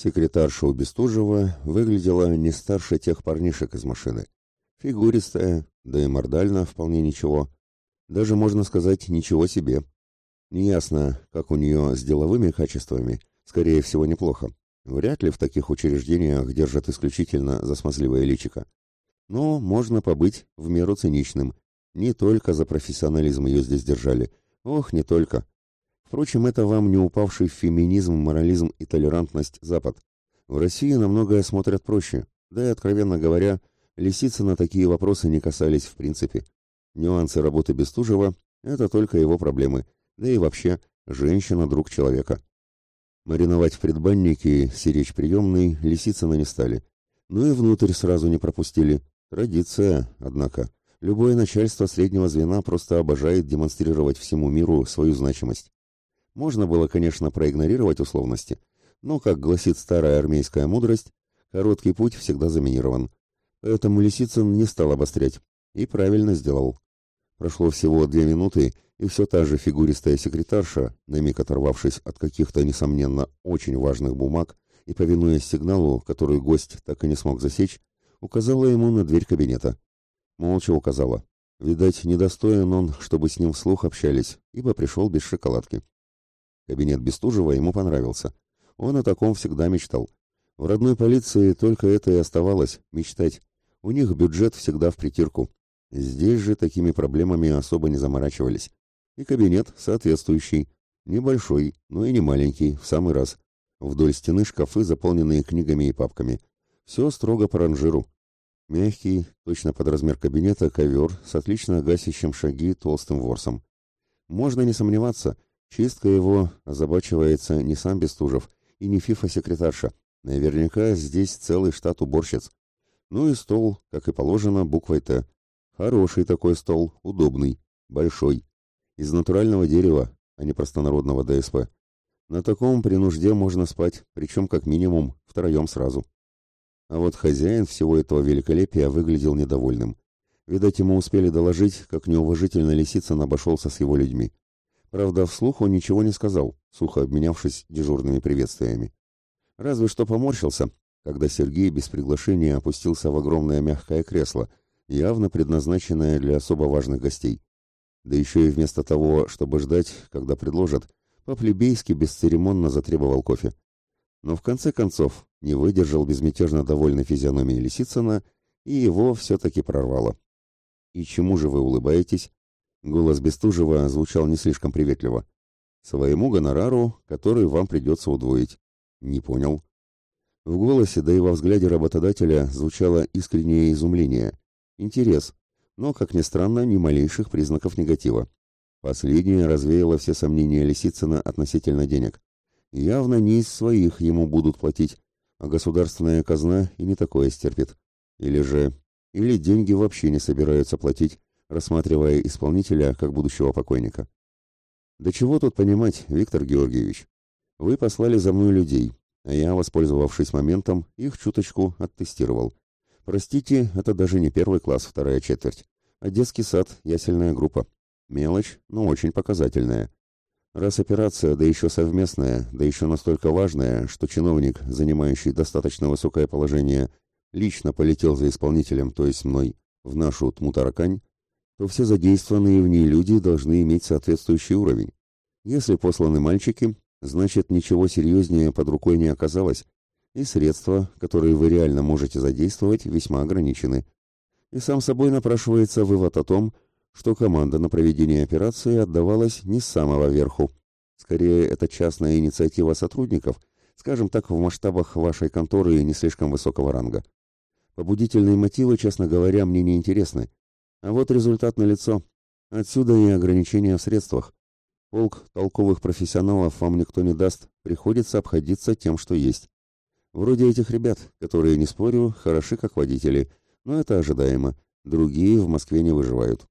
Секретарша у Бестужева выглядела не старше тех парнишек из машины. Фигуристая, да и мордально вполне ничего. Даже, можно сказать, ничего себе. Неясно, как у нее с деловыми качествами, скорее всего, неплохо. Вряд ли в таких учреждениях держат исключительно за смазливое личико. Но можно побыть в меру циничным. Не только за профессионализм ее здесь держали. Ох, не только. Впрочем, это вам не упавший в феминизм, морализм и толерантность Запад. В России на многое смотрят проще. Да и, откровенно говоря, лисицы на такие вопросы не касались в принципе. Нюансы работы Бестужева – это только его проблемы. Да и вообще, женщина – друг человека. Мариновать в предбаннике, сиречь приемной, Лисицына не стали. Ну и внутрь сразу не пропустили. Традиция, однако. Любое начальство среднего звена просто обожает демонстрировать всему миру свою значимость. Можно было, конечно, проигнорировать условности, но, как гласит старая армейская мудрость, короткий путь всегда заминирован. Поэтому Лисицын не стал обострять. И правильно сделал. Прошло всего две минуты, и все та же фигуристая секретарша, на миг оторвавшись от каких-то, несомненно, очень важных бумаг и повинуясь сигналу, который гость так и не смог засечь, указала ему на дверь кабинета. Молча указала. Видать, недостоин он, чтобы с ним вслух общались, ибо пришел без шоколадки. Кабинет Бестужева ему понравился. Он о таком всегда мечтал. В родной полиции только это и оставалось — мечтать. У них бюджет всегда в притирку. Здесь же такими проблемами особо не заморачивались. И кабинет соответствующий. Небольшой, но и не маленький, в самый раз. Вдоль стены шкафы, заполненные книгами и папками. Все строго по ранжиру. Мягкий, точно под размер кабинета, ковер с отлично гасящим шаги толстым ворсом. Можно не сомневаться, чистка его озабачивается не сам Бестужев и не фифа-секретарша. Наверняка здесь целый штат уборщиц. Ну и стол, как и положено, буквой «Т». Хороший такой стол, удобный, большой из натурального дерева, а не простонародного ДСП. На таком при нужде можно спать, причем как минимум втроем сразу. А вот хозяин всего этого великолепия выглядел недовольным. Видать, ему успели доложить, как неуважительно Лисицын обошелся с его людьми. Правда, вслух он ничего не сказал, сухо обменявшись дежурными приветствиями. Разве что поморщился, когда Сергей без приглашения опустился в огромное мягкое кресло, явно предназначенное для особо важных гостей да еще и вместо того, чтобы ждать, когда предложат, по-плебейски бесцеремонно затребовал кофе. Но в конце концов не выдержал безмятежно довольной физиономии Лисицына, и его все-таки прорвало. «И чему же вы улыбаетесь?» Голос Бестужева звучал не слишком приветливо. «Своему гонорару, который вам придется удвоить». «Не понял». В голосе, да и во взгляде работодателя звучало искреннее изумление. Интерес, но, как ни странно, ни малейших признаков негатива. Последнее развеяло все сомнения Лисицына относительно денег. Явно не из своих ему будут платить, а государственная казна и не такое стерпит. Или же... Или деньги вообще не собираются платить, рассматривая исполнителя как будущего покойника. Да чего тут понимать, Виктор Георгиевич? Вы послали за мной людей, а я, воспользовавшись моментом, их чуточку оттестировал. Простите, это даже не первый класс, вторая четверть, а детский сад, ясельная группа. Мелочь, но очень показательная. Раз операция, да еще совместная, да еще настолько важная, что чиновник, занимающий достаточно высокое положение, лично полетел за исполнителем, то есть мной, в нашу Тмутаракань, то все задействованные в ней люди должны иметь соответствующий уровень. Если посланы мальчики, значит ничего серьезнее под рукой не оказалось, и средства, которые вы реально можете задействовать, весьма ограничены. И сам собой напрашивается вывод о том, что команда на проведение операции отдавалась не с самого верху. Скорее, это частная инициатива сотрудников, скажем так, в масштабах вашей конторы не слишком высокого ранга. Побудительные мотивы, честно говоря, мне не интересны. А вот результат налицо. Отсюда и ограничения в средствах. Полк толковых профессионалов вам никто не даст, приходится обходиться тем, что есть. Вроде этих ребят, которые, не спорю, хороши как водители, но это ожидаемо. Другие в Москве не выживают.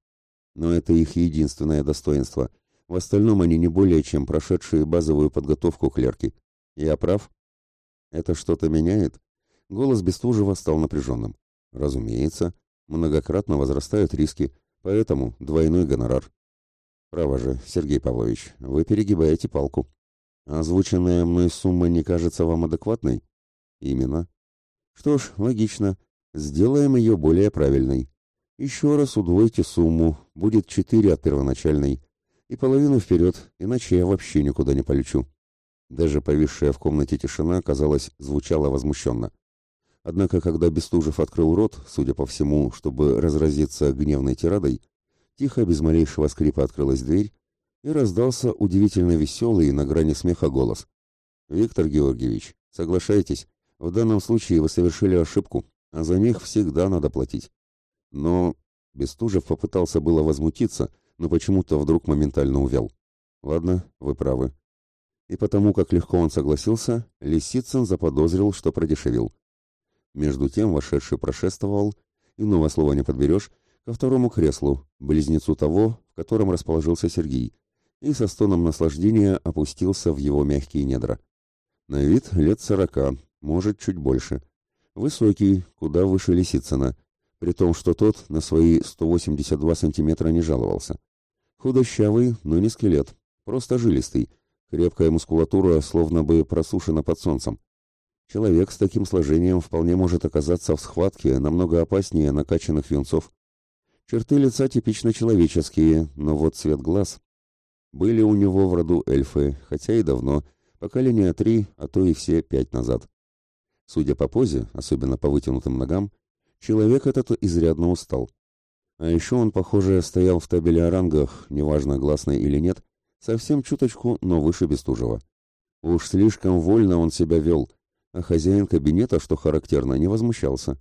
Но это их единственное достоинство. В остальном они не более чем прошедшие базовую подготовку клерки. Я прав? Это что-то меняет? Голос Бестужева стал напряженным. Разумеется, многократно возрастают риски, поэтому двойной гонорар. Право же, Сергей Павлович, вы перегибаете палку. Озвученная мной сумма не кажется вам адекватной? Именно. Что ж, логично. Сделаем ее более правильной. Еще раз удвойте сумму, будет четыре от первоначальной. И половину вперед, иначе я вообще никуда не полечу. Даже повисшая в комнате тишина, казалось, звучала возмущенно. Однако, когда Бестужев открыл рот, судя по всему, чтобы разразиться гневной тирадой, тихо, без малейшего скрипа открылась дверь, и раздался удивительно веселый на грани смеха голос. «Виктор Георгиевич, соглашайтесь, в данном случае вы совершили ошибку, а за них всегда надо платить». Но Бестужев попытался было возмутиться, но почему-то вдруг моментально увял. «Ладно, вы правы». И потому, как легко он согласился, Лисицын заподозрил, что продешевил. Между тем вошедший прошествовал, иного слова не подберешь, ко второму креслу, близнецу того, в котором расположился Сергей, и со стоном наслаждения опустился в его мягкие недра. На вид лет сорока, может, чуть больше. Высокий, куда выше Лисицына, при том, что тот на свои 182 сантиметра не жаловался. Худощавый, но не скелет, просто жилистый, крепкая мускулатура словно бы просушена под солнцем. Человек с таким сложением вполне может оказаться в схватке намного опаснее накачанных юнцов. Черты лица типично человеческие, но вот цвет глаз... Были у него в роду эльфы, хотя и давно, поколения три, а то и все пять назад. Судя по позе, особенно по вытянутым ногам, человек этот изрядно устал. А еще он, похоже, стоял в табеле о рангах, неважно, гласный или нет, совсем чуточку, но выше Бестужева. Уж слишком вольно он себя вел, а хозяин кабинета, что характерно, не возмущался.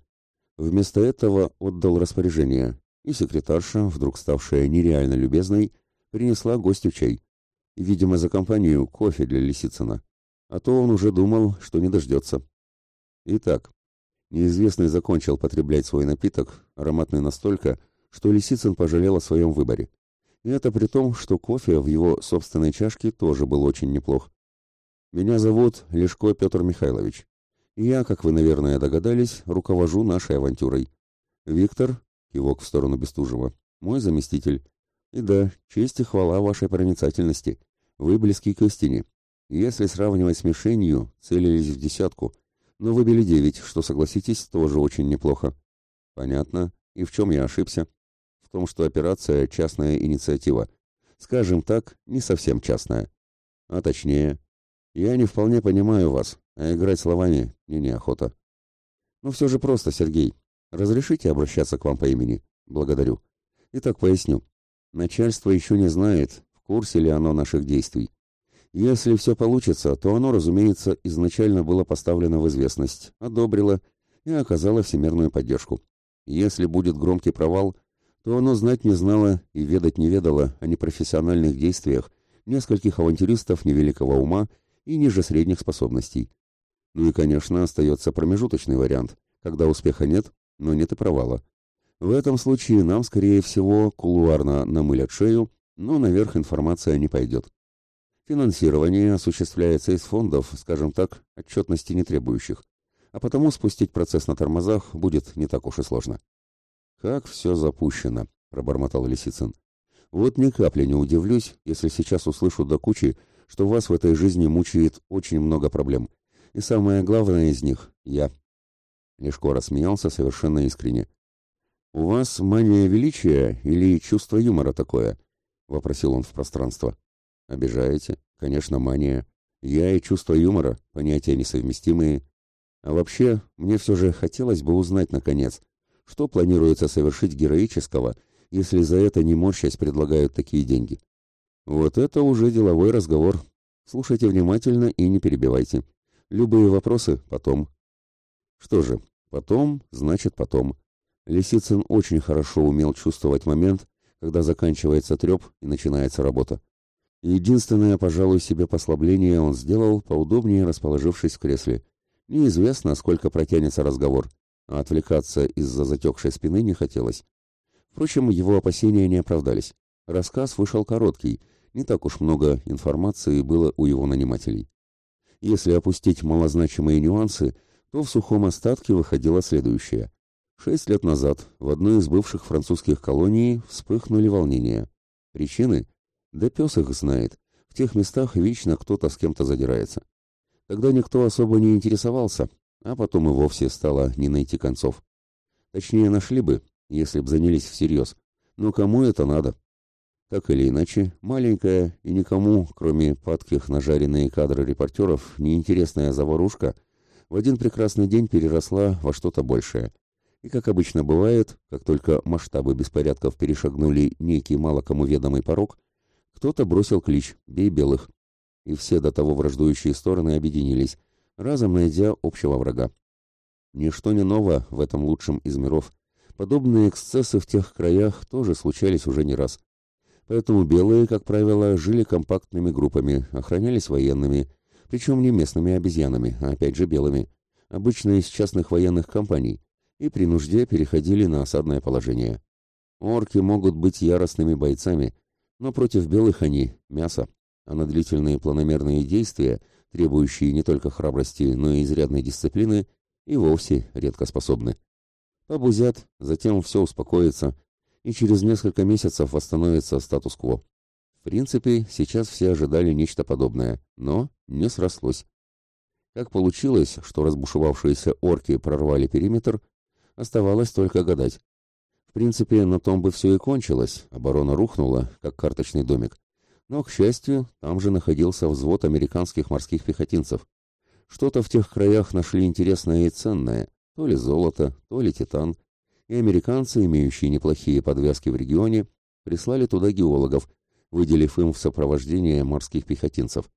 Вместо этого отдал распоряжение, и секретарша, вдруг ставшая нереально любезной, принесла гостю чай. Видимо, за компанию кофе для Лисицына. А то он уже думал, что не дождется. Итак, неизвестный закончил потреблять свой напиток, ароматный настолько, что Лисицын пожалел о своем выборе. И это при том, что кофе в его собственной чашке тоже был очень неплох. «Меня зовут Лешко Петр Михайлович. Я, как вы, наверное, догадались, руковожу нашей авантюрой. Виктор, кивок в сторону Бестужева, мой заместитель. И да, честь и хвала вашей проницательности. Вы близки к истине. Если сравнивать с мишенью, целились в десятку, но выбили девять, что, согласитесь, тоже очень неплохо. Понятно. И в чем я ошибся? В том, что операция – частная инициатива. Скажем так, не совсем частная. А точнее, я не вполне понимаю вас, а играть словами мне неохота. Ну все же просто, Сергей. Разрешите обращаться к вам по имени? Благодарю. Итак, поясню. Начальство еще не знает, в курсе ли оно наших действий. Если все получится, то оно, разумеется, изначально было поставлено в известность, одобрило и оказало всемирную поддержку. Если будет громкий провал, то оно знать не знало и ведать не ведало о непрофессиональных действиях нескольких авантюристов невеликого ума и ниже средних способностей. Ну и, конечно, остается промежуточный вариант, когда успеха нет, но нет и провала. В этом случае нам, скорее всего, кулуарно намылят шею, но наверх информация не пойдет. Финансирование осуществляется из фондов, скажем так, отчетности не требующих, а потому спустить процесс на тормозах будет не так уж и сложно. «Как все запущено», — пробормотал Лисицын. «Вот ни капли не удивлюсь, если сейчас услышу до кучи, что вас в этой жизни мучает очень много проблем. И самое главное из них — я». Лешко рассмеялся совершенно искренне. «У вас мания величия или чувство юмора такое?» — вопросил он в пространство. «Обижаете? Конечно, мания. Я и чувство юмора — понятия несовместимые. А вообще, мне все же хотелось бы узнать, наконец, что планируется совершить героического, если за это не морщась предлагают такие деньги. Вот это уже деловой разговор. Слушайте внимательно и не перебивайте. Любые вопросы потом. Что же, потом значит потом. Лисицын очень хорошо умел чувствовать момент, когда заканчивается треп и начинается работа. Единственное, пожалуй, себе послабление он сделал, поудобнее расположившись в кресле. Неизвестно, сколько протянется разговор, а отвлекаться из-за затекшей спины не хотелось. Впрочем, его опасения не оправдались. Рассказ вышел короткий, не так уж много информации было у его нанимателей. Если опустить малозначимые нюансы, то в сухом остатке выходило следующее. Шесть лет назад в одной из бывших французских колоний вспыхнули волнения. Причины? Да пес их знает. В тех местах вечно кто-то с кем-то задирается. Тогда никто особо не интересовался, а потом и вовсе стало не найти концов. Точнее, нашли бы, если б занялись всерьез. Но кому это надо? Так или иначе, маленькая и никому, кроме падких на жареные кадры репортеров, неинтересная заварушка в один прекрасный день переросла во что-то большее. И, как обычно бывает, как только масштабы беспорядков перешагнули некий мало кому ведомый порог, кто-то бросил клич «Бей белых!» И все до того враждующие стороны объединились, разом найдя общего врага. Ничто не ново в этом лучшем из миров. Подобные эксцессы в тех краях тоже случались уже не раз. Поэтому белые, как правило, жили компактными группами, охранялись военными, причем не местными обезьянами, а опять же белыми, обычно из частных военных компаний, и при нужде переходили на осадное положение. Орки могут быть яростными бойцами, но против белых они – мясо, а на длительные планомерные действия, требующие не только храбрости, но и изрядной дисциплины, и вовсе редко способны. Побузят, затем все успокоится, и через несколько месяцев восстановится статус-кво. В принципе, сейчас все ожидали нечто подобное, но не срослось. Как получилось, что разбушевавшиеся орки прорвали периметр, оставалось только гадать. В принципе, на том бы все и кончилось, оборона рухнула, как карточный домик. Но, к счастью, там же находился взвод американских морских пехотинцев. Что-то в тех краях нашли интересное и ценное, то ли золото, то ли титан, и американцы, имеющие неплохие подвязки в регионе, прислали туда геологов, выделив им в сопровождение морских пехотинцев.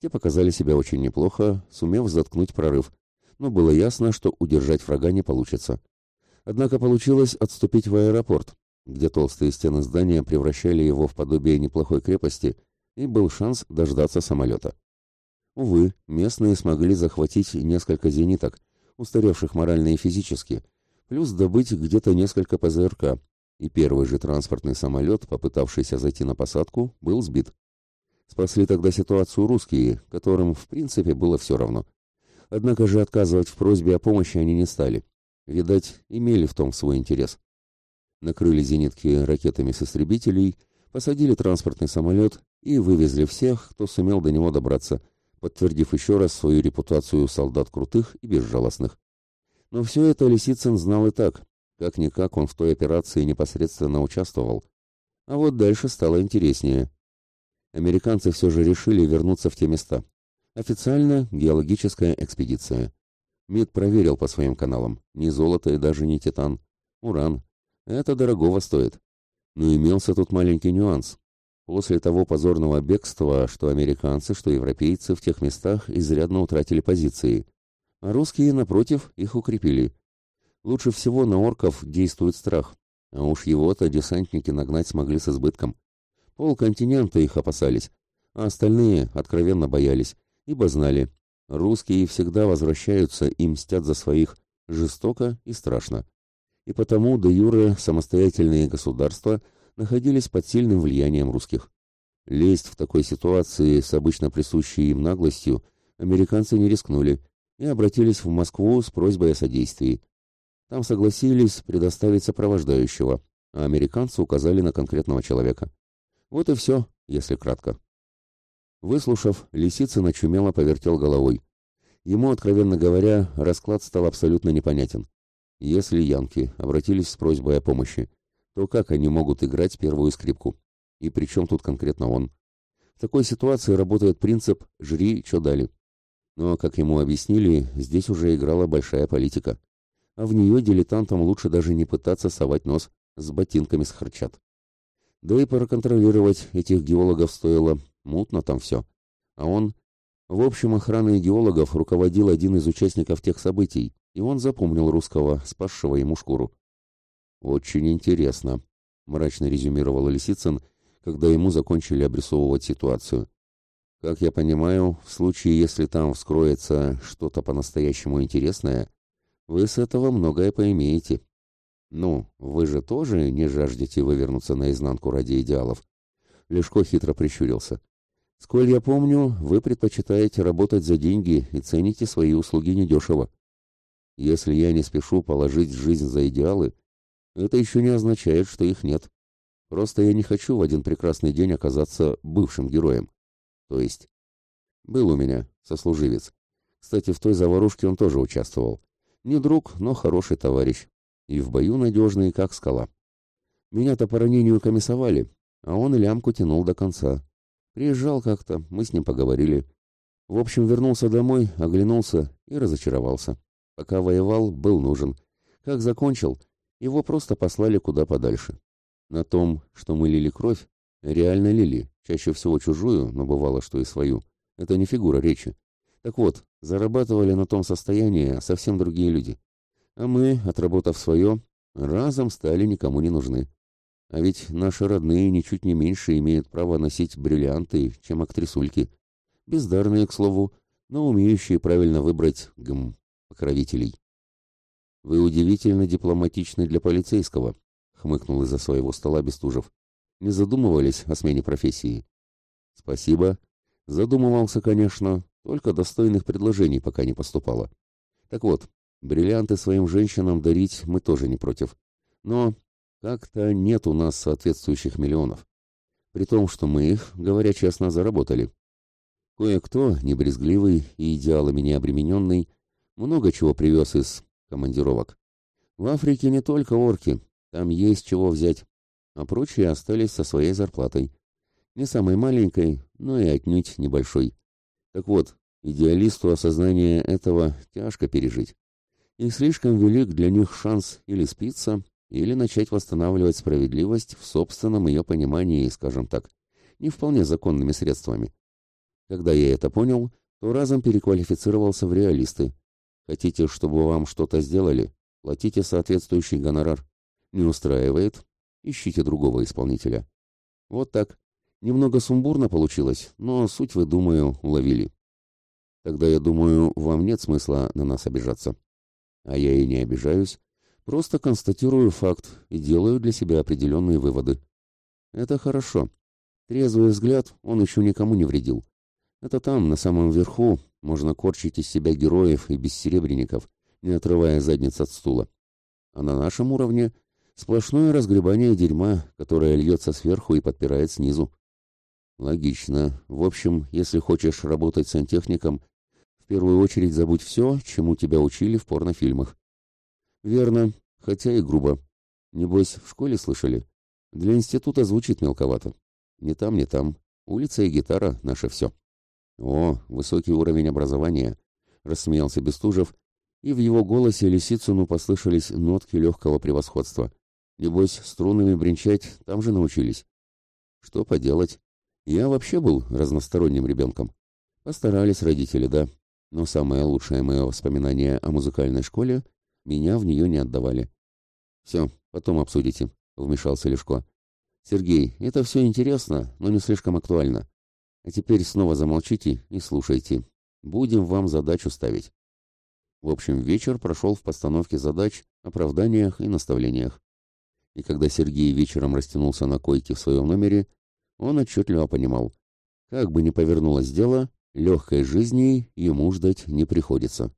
Те показали себя очень неплохо, сумев заткнуть прорыв, но было ясно, что удержать врага не получится. Однако получилось отступить в аэропорт, где толстые стены здания превращали его в подобие неплохой крепости, и был шанс дождаться самолета. Увы, местные смогли захватить несколько зениток, устаревших морально и физически, плюс добыть где-то несколько ПЗРК, и первый же транспортный самолет, попытавшийся зайти на посадку, был сбит. Спасли тогда ситуацию русские, которым в принципе было все равно. Однако же отказывать в просьбе о помощи они не стали. Видать, имели в том свой интерес. Накрыли зенитки ракетами с истребителей, посадили транспортный самолет и вывезли всех, кто сумел до него добраться, подтвердив еще раз свою репутацию солдат крутых и безжалостных. Но все это Лисицын знал и так. Как-никак он в той операции непосредственно участвовал. А вот дальше стало интереснее. Американцы все же решили вернуться в те места. Официально геологическая экспедиция. МИД проверил по своим каналам. Ни золото и даже не титан. Уран. Это дорогого стоит. Но имелся тут маленький нюанс. После того позорного бегства, что американцы, что европейцы в тех местах изрядно утратили позиции а русские, напротив, их укрепили. Лучше всего на орков действует страх, а уж его-то десантники нагнать смогли с избытком. Пол континента их опасались, а остальные откровенно боялись, ибо знали, русские всегда возвращаются и мстят за своих жестоко и страшно. И потому до юре самостоятельные государства находились под сильным влиянием русских. Лезть в такой ситуации с обычно присущей им наглостью американцы не рискнули, и обратились в Москву с просьбой о содействии. Там согласились предоставить сопровождающего, а американцы указали на конкретного человека. Вот и все, если кратко. Выслушав, Лисицын очумело повертел головой. Ему, откровенно говоря, расклад стал абсолютно непонятен. Если янки обратились с просьбой о помощи, то как они могут играть первую скрипку? И при чем тут конкретно он? В такой ситуации работает принцип «жри, что дали». Но, как ему объяснили, здесь уже играла большая политика. А в нее дилетантам лучше даже не пытаться совать нос, с ботинками схарчат. Да и проконтролировать этих геологов стоило, мутно там все. А он... В общем, охраной геологов руководил один из участников тех событий, и он запомнил русского, спасшего ему шкуру. «Очень интересно», — мрачно резюмировал Лисицын, когда ему закончили обрисовывать ситуацию. Как я понимаю, в случае, если там вскроется что-то по-настоящему интересное, вы с этого многое поимеете. Ну, вы же тоже не жаждете вывернуться наизнанку ради идеалов. Лешко хитро прищурился. Сколь я помню, вы предпочитаете работать за деньги и цените свои услуги недешево. Если я не спешу положить жизнь за идеалы, это еще не означает, что их нет. Просто я не хочу в один прекрасный день оказаться бывшим героем. То есть, был у меня сослуживец. Кстати, в той заварушке он тоже участвовал. Не друг, но хороший товарищ. И в бою надежный, как скала. Меня-то по ранению комиссовали, а он и лямку тянул до конца. Приезжал как-то, мы с ним поговорили. В общем, вернулся домой, оглянулся и разочаровался. Пока воевал, был нужен. Как закончил, его просто послали куда подальше. На том, что мы лили кровь, реально лили, чаще всего чужую, но бывало, что и свою. Это не фигура речи. Так вот, зарабатывали на том состоянии совсем другие люди. А мы, отработав свое, разом стали никому не нужны. А ведь наши родные ничуть не меньше имеют право носить бриллианты, чем актрисульки. Бездарные, к слову, но умеющие правильно выбрать гм покровителей. Вы удивительно дипломатичны для полицейского, хмыкнул из-за своего стола Бестужев. Не задумывались о смене профессии? Спасибо. Задумывался, конечно, только достойных предложений пока не поступало. Так вот, бриллианты своим женщинам дарить мы тоже не против. Но как-то нет у нас соответствующих миллионов. При том, что мы их, говоря честно, заработали. Кое-кто, небрезгливый и идеалами не обремененный, много чего привез из командировок. В Африке не только орки, там есть чего взять, а прочие остались со своей зарплатой. Не самой маленькой, но и отнюдь небольшой. Так вот, идеалисту осознание этого тяжко пережить. И слишком велик для них шанс или спиться, или начать восстанавливать справедливость в собственном ее понимании, скажем так, не вполне законными средствами. Когда я это понял, то разом переквалифицировался в реалисты. Хотите, чтобы вам что-то сделали? Платите соответствующий гонорар. Не устраивает? Ищите другого исполнителя. Вот так. Немного сумбурно получилось, но суть вы, думаю, уловили. Тогда, я думаю, вам нет смысла на нас обижаться. А я и не обижаюсь, Просто констатирую факт и делаю для себя определенные выводы. Это хорошо. Трезвый взгляд он еще никому не вредил. Это там, на самом верху, можно корчить из себя героев и бессеребренников, не отрывая задниц от стула. А на нашем уровне сплошное разгребание дерьма, которое льется сверху и подпирает снизу. Логично. В общем, если хочешь работать сантехником, в первую очередь забудь все, чему тебя учили в порнофильмах. Верно, хотя и грубо. Небось, в школе слышали? Для института звучит мелковато. Не там, не там. Улица и гитара — наше все. О, высокий уровень образования, — рассмеялся Бестужев, и в его голосе Лисицыну послышались нотки легкого превосходства. Небось, струнами бренчать там же научились. Что поделать? Я вообще был разносторонним ребенком. Постарались родители, да. Но самое лучшее мое воспоминание о музыкальной школе меня в нее не отдавали. «Все, потом обсудите», — вмешался Лешко. «Сергей, это все интересно, но не слишком актуально. А теперь снова замолчите и слушайте. Будем вам задачу ставить». В общем, вечер прошел в постановке задач, оправданиях и наставлениях. И когда Сергей вечером растянулся на койке в своем номере, он отчетливо понимал, как бы ни повернулось дело, легкой жизни ему ждать не приходится.